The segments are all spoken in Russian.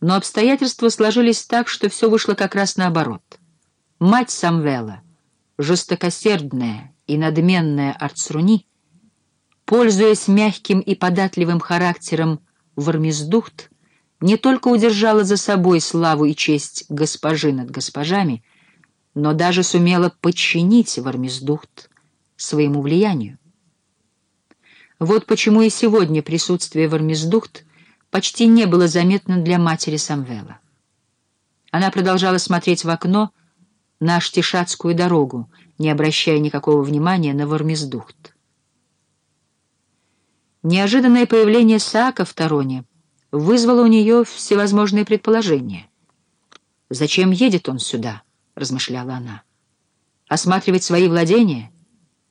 Но обстоятельства сложились так, что все вышло как раз наоборот. Мать Самвела, жестокосердная и надменная Арцруни, пользуясь мягким и податливым характером Вармездухт, не только удержала за собой славу и честь госпожи над госпожами, но даже сумела подчинить Вармездухт своему влиянию. Вот почему и сегодня присутствие Вармездухт почти не было заметно для матери Самвела. Она продолжала смотреть в окно на Штишатскую дорогу, не обращая никакого внимания на Вармездухт. Неожиданное появление Саака в Тароне вызвало у нее всевозможные предположения. «Зачем едет он сюда?» — размышляла она. «Осматривать свои владения?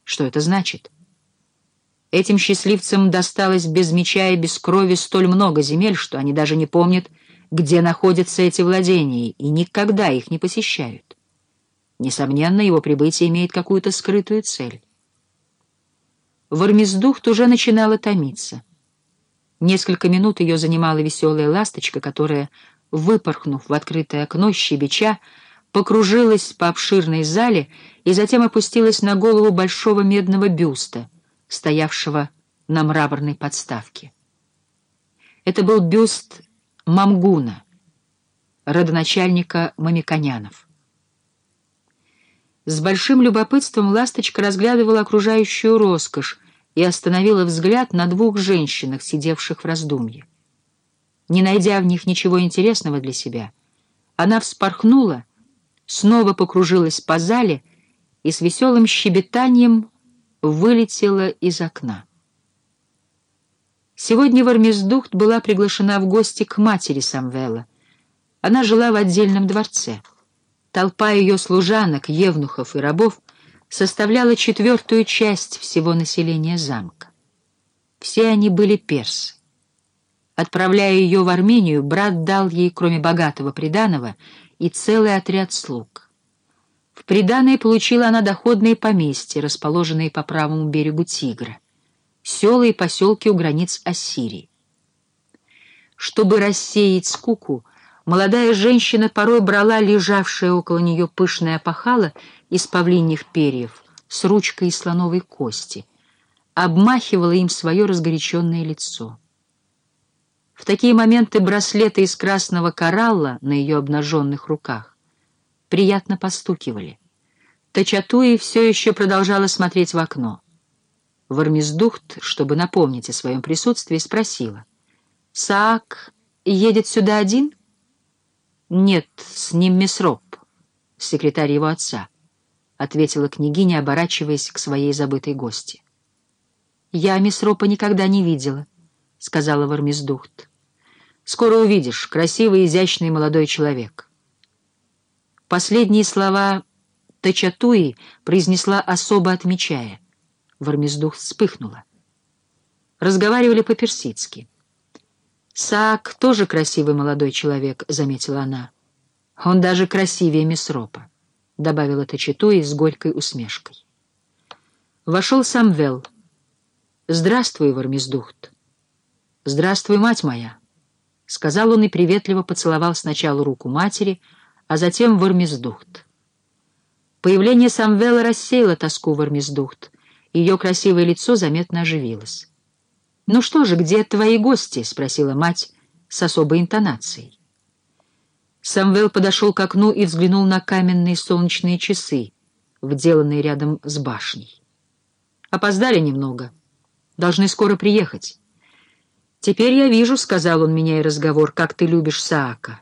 Что это значит?» Этим счастливцам досталось без меча и без крови столь много земель, что они даже не помнят, где находятся эти владения, и никогда их не посещают. Несомненно, его прибытие имеет какую-то скрытую цель. Вармездухт уже начинала томиться. Несколько минут ее занимала веселая ласточка, которая, выпорхнув в открытое окно щебеча, покружилась по обширной зале и затем опустилась на голову большого медного бюста — стоявшего на мраморной подставке. Это был бюст Мамгуна, родоначальника мамиконянов. С большим любопытством ласточка разглядывала окружающую роскошь и остановила взгляд на двух женщинах, сидевших в раздумье. Не найдя в них ничего интересного для себя, она вспорхнула, снова покружилась по зале и с веселым щебетанием вылетела из окна. Сегодня Вармездухт была приглашена в гости к матери Самвела. Она жила в отдельном дворце. Толпа ее служанок, евнухов и рабов составляла четвертую часть всего населения замка. Все они были персы. Отправляя ее в Армению, брат дал ей, кроме богатого приданого, и целый отряд слуг. В приданое получила она доходные поместья, расположенные по правому берегу Тигра, села и поселки у границ Ассирии. Чтобы рассеять скуку, молодая женщина порой брала лежавшее около нее пышное опахало из павлиньих перьев с ручкой из слоновой кости, обмахивала им свое разгоряченное лицо. В такие моменты браслеты из красного коралла на ее обнаженных руках приятно постукивали. Тачатуи все еще продолжала смотреть в окно. Вармездухт, чтобы напомнить о своем присутствии, спросила. «Саак едет сюда один?» «Нет, с ним Месроп, секретарь его отца», — ответила княгиня, оборачиваясь к своей забытой гости. «Я Месропа никогда не видела», — сказала Вармездухт. «Скоро увидишь, красивый, изящный молодой человек». Последние слова Тачатуи произнесла особо отмечая. Вармездух вспыхнула. Разговаривали по-персидски. «Саак тоже красивый молодой человек», — заметила она. «Он даже красивее Месропа», — добавила Тачатуи с горькой усмешкой. Вошел Самвел. «Здравствуй, Вармездухт». «Здравствуй, мать моя», — сказал он и приветливо поцеловал сначала руку матери, — а затем Вармездухт. Появление Самвела рассеяло тоску Вармездухт, ее красивое лицо заметно оживилось. «Ну что же, где твои гости?» — спросила мать с особой интонацией. Самвел подошел к окну и взглянул на каменные солнечные часы, вделанные рядом с башней. «Опоздали немного. Должны скоро приехать». «Теперь я вижу», — сказал он, меняя разговор, — «как ты любишь Саака».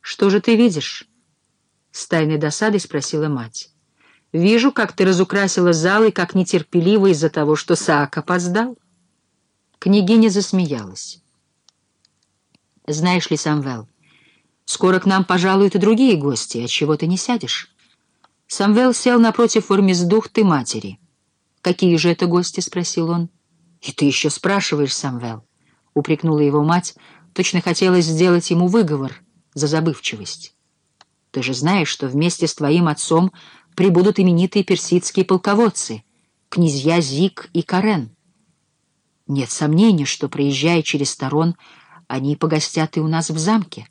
«Что же ты видишь?» — с тайной досадой спросила мать. «Вижу, как ты разукрасила зал и как нетерпеливо из-за того, что Саак опоздал». Княгиня засмеялась. «Знаешь ли, Самвел, скоро к нам пожалуют и другие гости, от чего ты не сядешь?» Самвел сел напротив Ормездухты матери. «Какие же это гости?» — спросил он. «И ты еще спрашиваешь, Самвел?» — упрекнула его мать. Точно хотелось сделать ему выговор — за забывчивость. Ты же знаешь, что вместе с твоим отцом прибудут именитые персидские полководцы, князья Зик и Карен. Нет сомнений, что, проезжая через сторон, Они погостят и у нас в замке.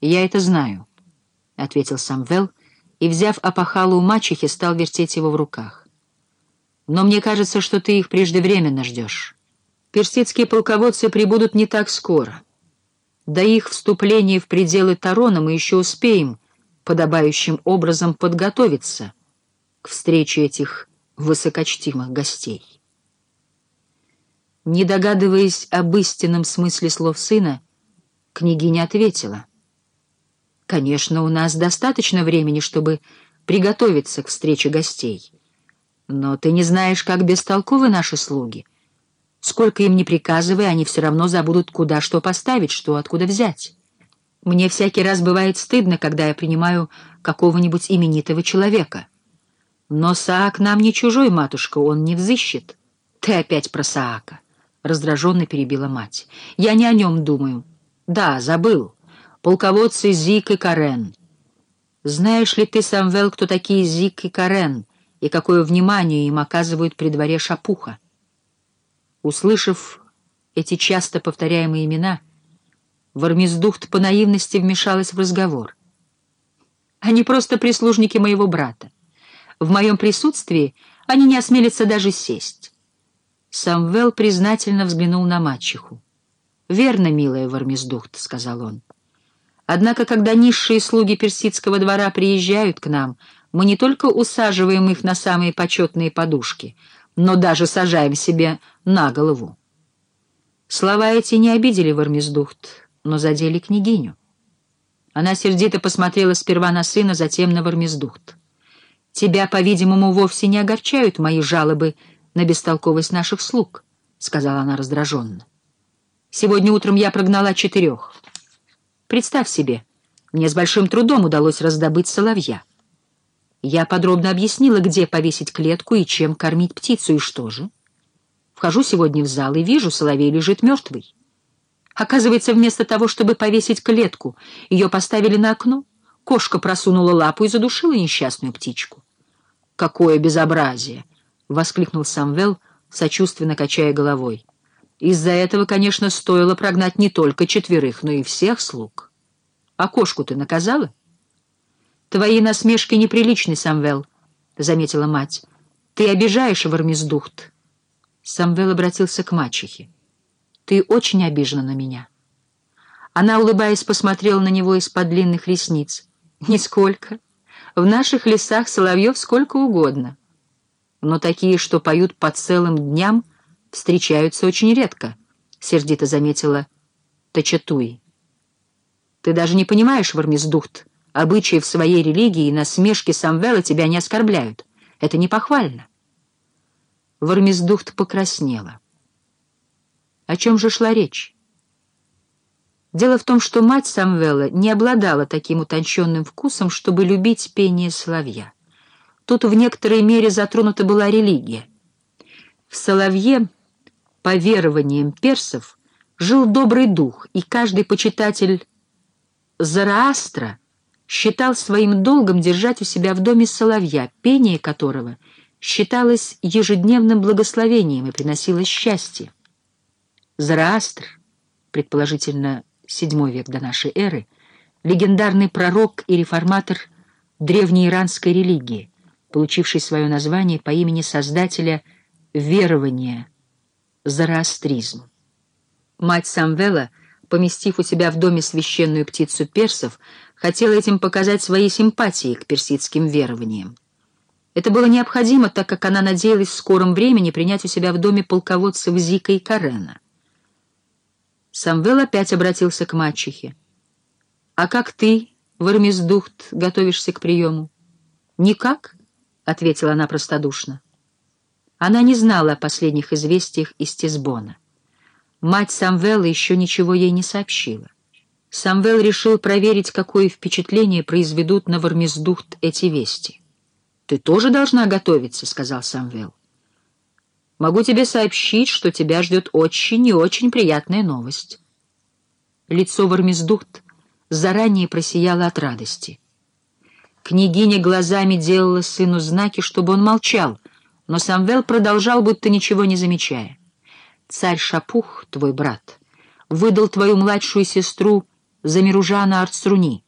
«Я это знаю», — ответил Самвел, и, взяв опахало у мачехи, стал вертеть его в руках. «Но мне кажется, что ты их преждевременно ждешь. Персидские полководцы прибудут не так скоро. До их вступления в пределы Тарона мы еще успеем подобающим образом подготовиться к встрече этих высокочтимых гостей». Не догадываясь об истинном смысле слов сына, княгиня ответила. «Конечно, у нас достаточно времени, чтобы приготовиться к встрече гостей. Но ты не знаешь, как бестолковы наши слуги. Сколько им ни приказывай, они все равно забудут, куда что поставить, что откуда взять. Мне всякий раз бывает стыдно, когда я принимаю какого-нибудь именитого человека. Но Саак нам не чужой, матушка, он не взыщет. Ты опять про Саака. — раздраженно перебила мать. «Я не о нем думаю. Да, забыл. Полководцы Зик и Карен. Знаешь ли ты, Самвел, кто такие Зик и Карен, и какое внимание им оказывают при дворе Шапуха?» Услышав эти часто повторяемые имена, Вармездухт по наивности вмешалась в разговор. «Они просто прислужники моего брата. В моем присутствии они не осмелятся даже сесть». Самвел признательно взглянул на мачеху. «Верно, милая Вармездухт», — сказал он. «Однако, когда низшие слуги персидского двора приезжают к нам, мы не только усаживаем их на самые почетные подушки, но даже сажаем себе на голову». Слова эти не обидели Вармездухт, но задели княгиню. Она сердито посмотрела сперва на сына, затем на Вармездухт. «Тебя, по-видимому, вовсе не огорчают мои жалобы на бестолковость наших слуг», — сказала она раздраженно. «Сегодня утром я прогнала четырех. Представь себе, мне с большим трудом удалось раздобыть соловья. Я подробно объяснила, где повесить клетку и чем кормить птицу, и что же. Вхожу сегодня в зал и вижу, соловей лежит мертвый. Оказывается, вместо того, чтобы повесить клетку, ее поставили на окно. Кошка просунула лапу и задушила несчастную птичку. Какое безобразие! — воскликнул Самвел, сочувственно качая головой. «Из-за этого, конечно, стоило прогнать не только четверых, но и всех слуг. А кошку ты наказала?» «Твои насмешки неприличны, Самвел», — заметила мать. «Ты обижаешь Вармездухт». Самвел обратился к мачехе. «Ты очень обижена на меня». Она, улыбаясь, посмотрела на него из-под длинных ресниц. «Нисколько. В наших лесах соловьев сколько угодно но такие, что поют по целым дням, встречаются очень редко», — сердито заметила Тачатуи. «Ты даже не понимаешь, Вармездухт, обычаи в своей религии и насмешки Самвела тебя не оскорбляют. Это не похвально». Вармездухт покраснела. О чем же шла речь? Дело в том, что мать Самвела не обладала таким утонченным вкусом, чтобы любить пение соловья. Тут в некоторой мере затронута была религия. В Соловье, по верованиям персов, жил добрый дух, и каждый почитатель Зараастра считал своим долгом держать у себя в доме соловья, пение которого считалось ежедневным благословением и приносило счастье. Зараастр, предположительно, VII век до нашей эры, легендарный пророк и реформатор древнеиранской религии — получивший свое название по имени создателя верования зороастризм. Мать Самвела, поместив у себя в доме священную птицу персов, хотела этим показать свои симпатии к персидским верованиям. Это было необходимо, так как она надеялась в скором времени принять у себя в доме полководцев Зика и Карена. Самвел опять обратился к мачехе. «А как ты, Вармездухт, готовишься к приему?» «Никак?» — ответила она простодушно. Она не знала о последних известиях из Тисбона. Мать Самвела еще ничего ей не сообщила. Самвел решил проверить, какое впечатление произведут на Вармездухт эти вести. «Ты тоже должна готовиться», — сказал Самвел. «Могу тебе сообщить, что тебя ждет очень и очень приятная новость». Лицо Вармездухт заранее просияло от радости. Княгиня глазами делала сыну знаки, чтобы он молчал, но Самвел продолжал, будто ничего не замечая. «Царь Шапух, твой брат, выдал твою младшую сестру за Миружана Арцруни.